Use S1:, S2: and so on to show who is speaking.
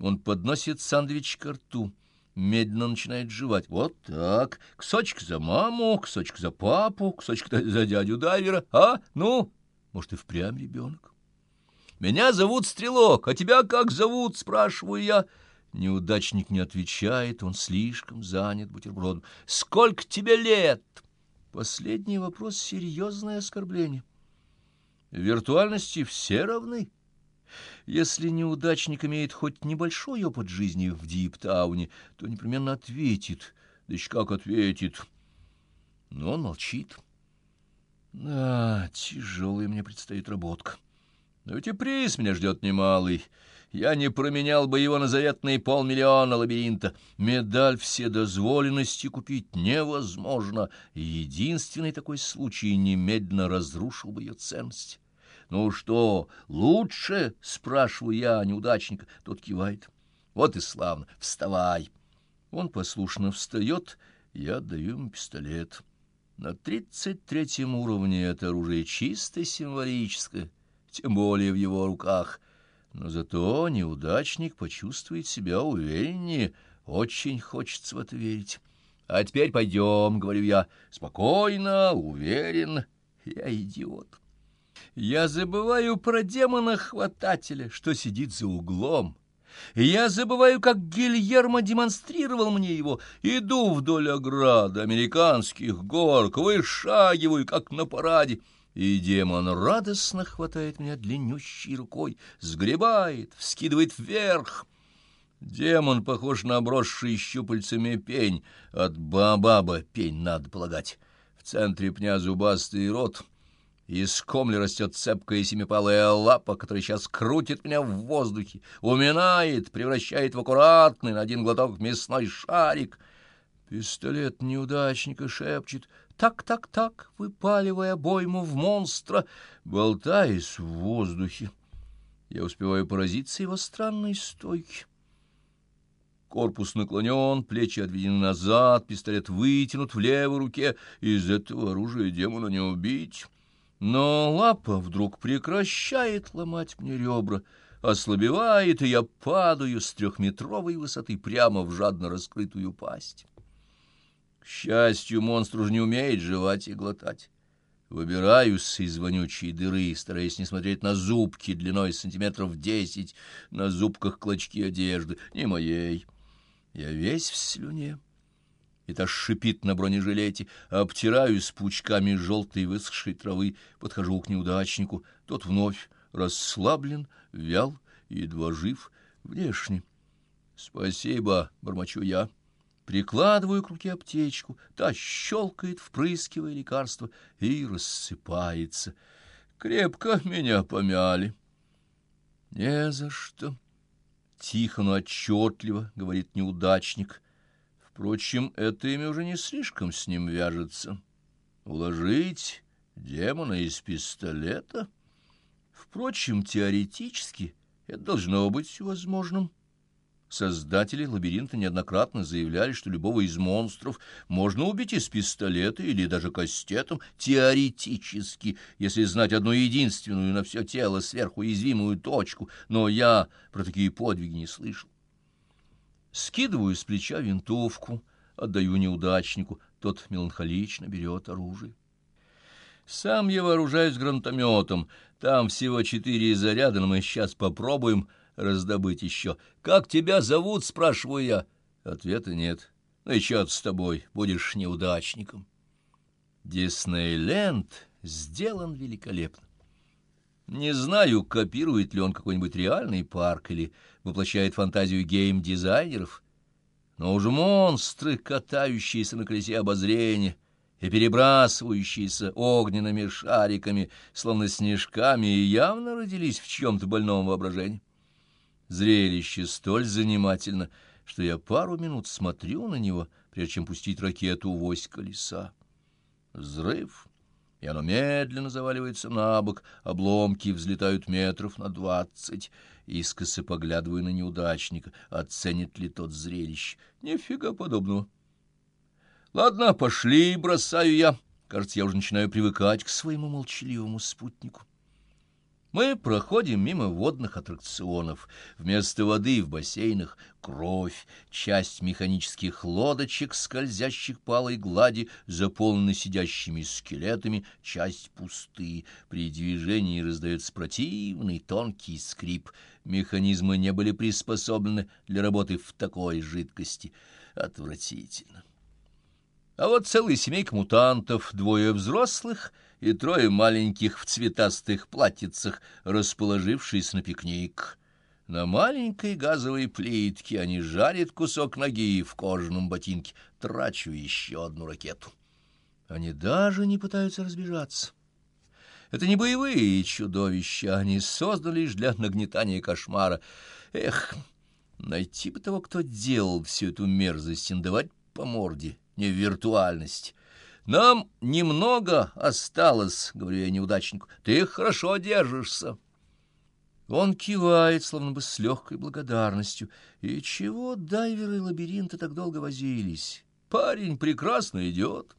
S1: Он подносит сандвич к рту, медленно начинает жевать. Вот так. Кусочек за маму, кусочек за папу, кусочек за дядю Дайвера. А, ну, может, и впрямь ребенок. Меня зовут Стрелок, а тебя как зовут, спрашиваю я. Неудачник не отвечает, он слишком занят бутербродом. Сколько тебе лет? Последний вопрос — серьезное оскорбление. В виртуальности все равны. Если неудачник имеет хоть небольшой опыт жизни в Диптауне, то непременно ответит. Да еще как ответит. Но он молчит. Да, тяжелая мне предстоит работка. Но ведь и приз меня ждет немалый. Я не променял бы его на заветные полмиллиона лабиринта. Медаль вседозволенности купить невозможно. Единственный такой случай немедленно разрушил бы ее ценность. «Ну что, лучше?» — спрашиваю я неудачника. Тот кивает. «Вот и славно. Вставай!» Он послушно встает, я отдаю ему пистолет. На тридцать третьем уровне это оружие чисто символическое, тем более в его руках — но зато неудачник почувствует себя увереннее. Очень хочется в это верить. А теперь пойдем, — говорю я, — спокойно, уверен. Я идиот. Я забываю про демона-хватателя, что сидит за углом. Я забываю, как Гильермо демонстрировал мне его. Иду вдоль ограды американских горок, вышагиваю, как на параде и демон радостно хватает меня длиннющей рукой, сгребает, вскидывает вверх. Демон похож на обросший щупальцами пень, от бабаба пень, надо полагать. В центре пня зубастый рот, из комли растет цепкая семипалая лапа, которая сейчас крутит меня в воздухе, уминает, превращает в аккуратный на один глоток мясной шарик. Пистолет неудачника шепчет — так-так-так, выпаливая обойму в монстра, болтаясь в воздухе. Я успеваю поразиться его странной стойки. Корпус наклонен, плечи отведены назад, пистолет вытянут в левой руке. Из этого оружия демона не убить. Но лапа вдруг прекращает ломать мне ребра, ослабевает, и я падаю с трехметровой высоты прямо в жадно раскрытую пасть. К счастью, монстр уже не умеет жевать и глотать. Выбираюсь из вонючей дыры, стараясь не смотреть на зубки длиной сантиметров десять, на зубках клочки одежды, не моей. Я весь в слюне. Та шипит на бронежилете, обтираюсь пучками желтой высохшей травы, подхожу к неудачнику. Тот вновь расслаблен, вял, едва жив внешне. «Спасибо», — бормочу я. Прикладываю к руке аптечку, та щелкает, впрыскивая лекарство, и рассыпается. Крепко меня помяли. — Не за что. Тихо, но отчетливо, — говорит неудачник. Впрочем, это имя уже не слишком с ним вяжется. Уложить демона из пистолета? Впрочем, теоретически это должно быть возможным. Создатели лабиринта неоднократно заявляли, что любого из монстров можно убить из пистолета или даже кастетом, теоретически, если знать одну единственную на все тело сверху уязвимую точку, но я про такие подвиги не слышал. Скидываю с плеча винтовку, отдаю неудачнику, тот меланхолично берет оружие. Сам я вооружаюсь гранатометом, там всего четыре заряда, но мы сейчас попробуем — раздобыть еще. «Как тебя зовут?» — спрашиваю я. Ответа нет. «Ну и черт с тобой, будешь неудачником». Диснейленд сделан великолепно. Не знаю, копирует ли он какой-нибудь реальный парк или воплощает фантазию гейм-дизайнеров, но уже монстры, катающиеся на колесе обозрения и перебрасывающиеся огненными шариками, словно снежками, явно родились в чем-то больном воображении. Зрелище столь занимательно, что я пару минут смотрю на него, прежде чем пустить ракету в ось колеса. Взрыв, и оно медленно заваливается на бок, обломки взлетают метров на двадцать. Искоса поглядываю на неудачника, оценит ли тот зрелище. Нифига подобного. Ладно, пошли, бросаю я. Кажется, я уже начинаю привыкать к своему молчаливому спутнику. Мы проходим мимо водных аттракционов. Вместо воды в бассейнах — кровь. Часть механических лодочек, скользящих по алой глади, заполнены сидящими скелетами, часть пусты. При движении раздается противный тонкий скрип. Механизмы не были приспособлены для работы в такой жидкости. Отвратительно. А вот целая семейка мутантов, двое взрослых — и трое маленьких в цветастых платьицах, расположившись на пикник. На маленькой газовой плитке они жарят кусок ноги в кожаном ботинке. Трачу еще одну ракету. Они даже не пытаются разбежаться. Это не боевые чудовища, они созданы лишь для нагнетания кошмара. Эх, найти бы того, кто делал всю эту мерзость, давать по морде, не в виртуальность. «Нам немного осталось», — говорю я неудачнику, — «ты хорошо держишься». Он кивает, словно бы с легкой благодарностью. И чего дайверы лабиринта так долго возились? Парень прекрасно идет.